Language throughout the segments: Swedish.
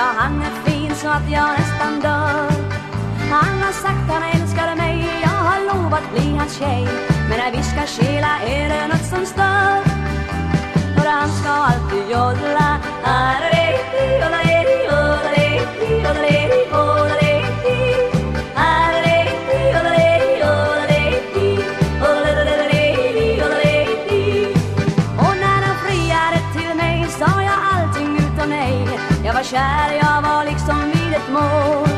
Ja, han är fin så att jag nästan dör. Han har sagt han älskar mig. Jag har lovat bli hans tjej. Men när vi ska skilja är det nåt som stör. För han ska alltid jolla. Var kär, jag var liksom vid ett mål.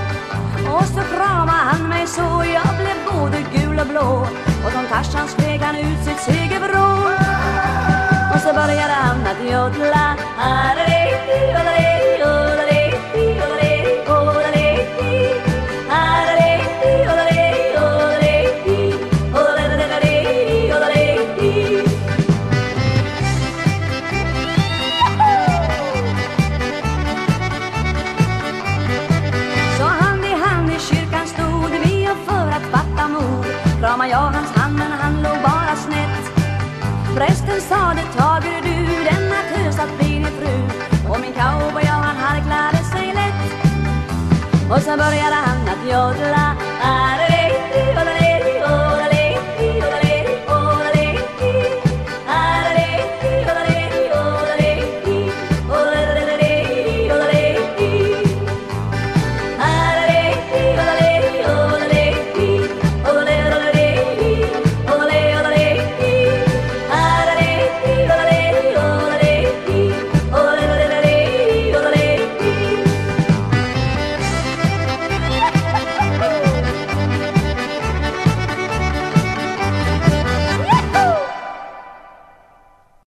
Och så kramade han mig så jag blev både gul och blå. Och som Tarzan steg han ut sitt segervrål. Och så började han att joddla Kramade jag hans hand men han låg bara snett. Prästen sade tager du denna tös att bli din fru. Och min cowboy ja han harklade sig lätt. Och så började han att joddla